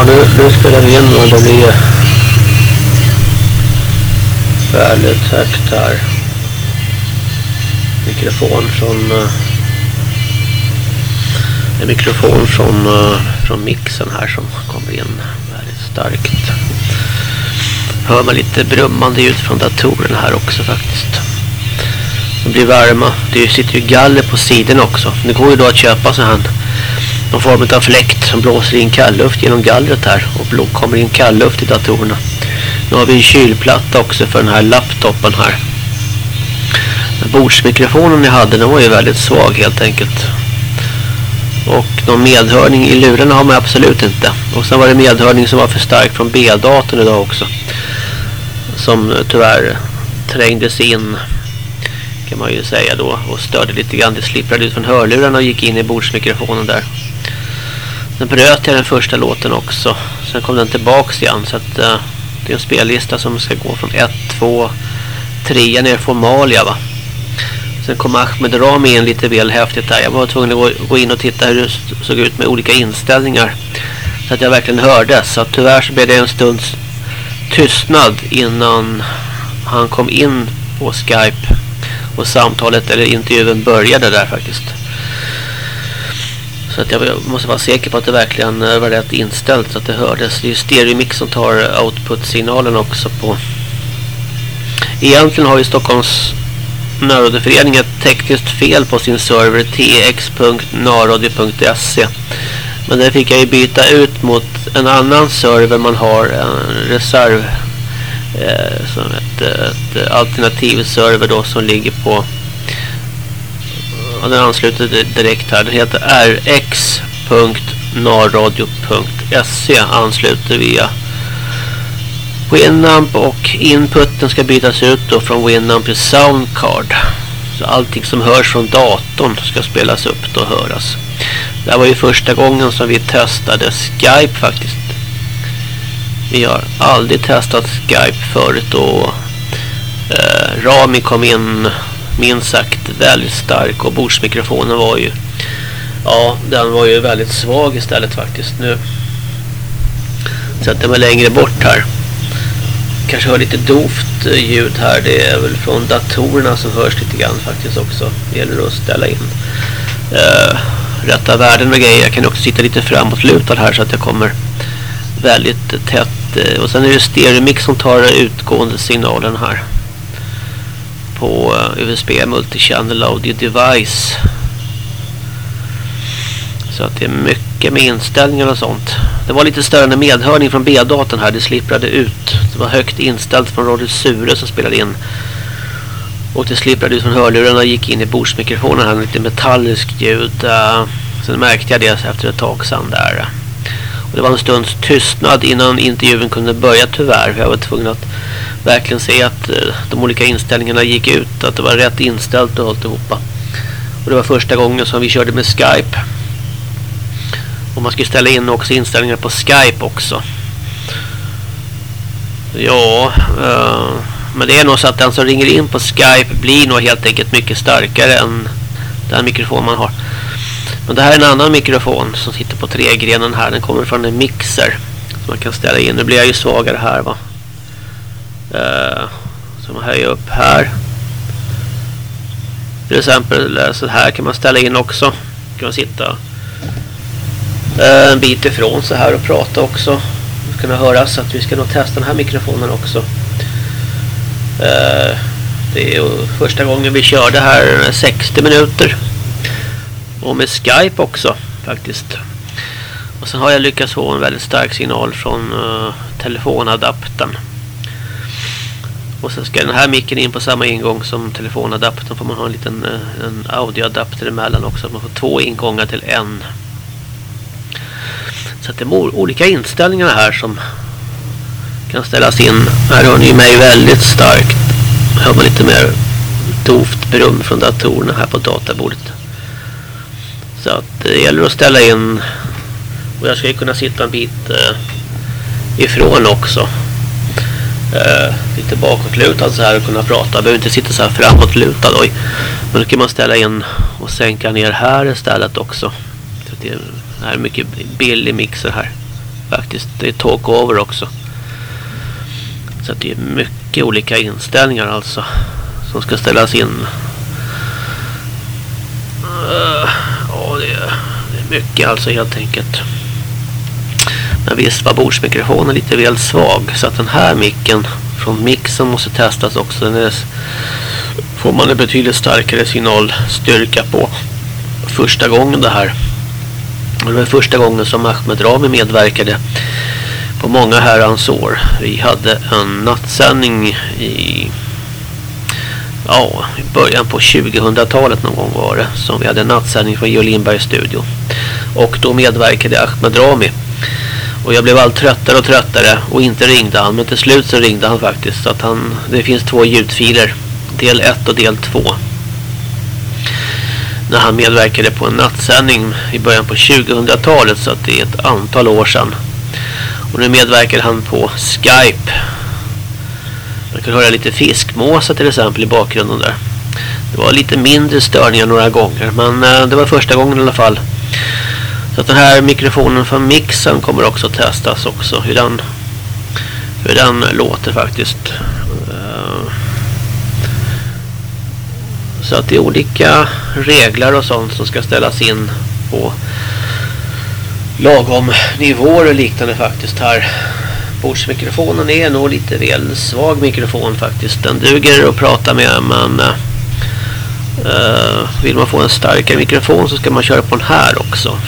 Ja, nu, nu spelar vi in och det blir väldigt högt här. Mikrofon från uh, en mikrofon från, uh, från mixen här som kommer in väldigt starkt. Hör man lite brummande ljud från datorerna här också faktiskt. De blir varma. Det sitter ju galler på sidan också. Det går ju då att köpa så här någon form av fläkt som blåser in kallluft genom gallret här och kommer in kallluft i datorerna. Nu har vi en kylplatta också för den här laptopen här. Bordsmikrofonen jag hade den var ju väldigt svag helt enkelt. Och någon medhörning i lurarna har man absolut inte. Och sen var det medhörning som var för stark från B-datorn idag också. Som tyvärr trängdes in kan man ju säga då och störde lite grann. Det slipprade ut från hörlurarna och gick in i bordsmikrofonen där. Sen bröt jag den första låten också. Sen kom den tillbaks igen så att uh, det är en spellista som ska gå från 1, 2, 3 ner Formalia va. Sen kom Ahmed Rami in lite väl häftigt där. Jag var tvungen att gå, in och titta hur det såg ut med olika inställningar. Så att jag verkligen hörde. Så tyvärr så blev det en stunds tystnad innan han kom in på Skype. Och samtalet eller intervjun började där faktiskt. Så att jag måste vara säker på att det verkligen eh, var rätt inställt så att det hördes. Det är ju stereomix som tar output-signalen också på. Egentligen har ju Stockholms närrådeförening ett tekniskt fel på sin server tx.narradio.se Men det fick jag ju byta ut mot en annan server man har, en reserv eh, som ett, ett alternativ server då som ligger på och den ansluter direkt här. Den heter rx.narradio.se ansluter via Winamp och inputen ska bytas ut då från Winamp till Soundcard. Så allting som hörs från datorn ska spelas upp och höras. Det här var ju första gången som vi testade Skype faktiskt. Vi har aldrig testat Skype förut och eh, Rami kom in minst sagt väldigt stark och bordsmikrofonen var ju ja, den var ju väldigt svag istället faktiskt nu. Sätter mig längre bort här. Kanske hör lite doft eh, ljud här. Det är väl från datorerna som hörs lite grann faktiskt också. Det gäller att ställa in uh, rätta värden och grejer. Jag kan också sitta lite framåtlutad här så att jag kommer väldigt tätt. Eh, och sen är det stereomix som tar utgående signalen här på eh, USB Multichannel Audio Device. Så att det är mycket med inställningar och sånt. Det var lite större medhörning från B-datorn här. Det slipprade ut. Det var högt inställt från Radio Sure som spelade in. Och det slipprade ut från hörlurarna och gick in i bordsmikrofonen här. Lite metalliskt ljud. Eh, sen märkte jag det efter ett tag sedan där. Det var en stunds tystnad innan intervjun kunde börja tyvärr. Jag var tvungen att verkligen se att eh, de olika inställningarna gick ut. Att det var rätt inställt och alltihopa. Och det var första gången som vi körde med Skype. Och man ska ställa in också inställningar på Skype också. Ja, eh, men det är nog så att den som ringer in på Skype blir nog helt enkelt mycket starkare än den mikrofon man har. Men det här är en annan mikrofon som sitter på tregrenen här. Den kommer från en mixer som man kan ställa in. Nu blir jag ju svagare här va. Uh, så man höjer upp här. Till exempel eh, så här kan man ställa in också. Kan man sitta eh, en bit ifrån så här och prata också. Det kunna höras att vi ska nog testa den här mikrofonen också. Det är första gången vi körde här 60 minuter. Och med Skype också faktiskt. Och sen har jag lyckats få en väldigt stark signal från uh, telefonadaptern. Och sen ska den här micken in på samma ingång som telefonadaptern. Får man ha en liten uh, en audioadapter emellan också. Man får två ingångar till en. Så det är olika inställningar här som kan ställas in. Här hör ni mig väldigt starkt. Här man lite mer doft brum från datorerna här på databordet. Så att eh, det gäller att ställa in och jag ska ju kunna sitta en bit eh, ifrån också. Eh, lite bakåtlutad så här och kunna prata. Jag behöver inte sitta så här framåtlutad. Oj. Men då kan man ställa in och sänka ner här istället också. Så det är, en här är mycket billig mixer här. faktiskt. Det är talkover också. Så det är mycket olika inställningar alltså. Som ska ställas in. Mycket alltså helt enkelt. Men visst var bordsmikrofonen lite väl svag. Så att den här micken från mixen måste testas också. Den är, får man en betydligt starkare signalstyrka på första gången det här. Det var första gången som Ahmed Rami medverkade på många herrans år. Vi hade en nattsändning i ja, i början på 2000-talet någon gång var det som vi hade en nattsändning från Georg Lindbergs studio. Och då medverkade Ahmed Rami. Och jag blev allt tröttare och tröttare och inte ringde han. Men till slut så ringde han faktiskt. Så att han, det finns två ljudfiler. Del 1 och del 2. När han medverkade på en nattsändning i början på 2000-talet. Så att det är ett antal år sedan. Och nu medverkar han på Skype. Man kan höra lite fiskmåsar till exempel i bakgrunden där. Det var lite mindre störningar några gånger. Men eh, det var första gången i alla fall. Så att den här mikrofonen från mixen kommer också att testas också. Hur den, hur den låter faktiskt. Eh, så att det är olika regler och sånt som ska ställas in på lagom nivåer och liknande faktiskt här. Bordsmikrofonen är nog lite väl svag mikrofon faktiskt. Den duger att prata med men uh, vill man få en starkare mikrofon så ska man köra på den här också.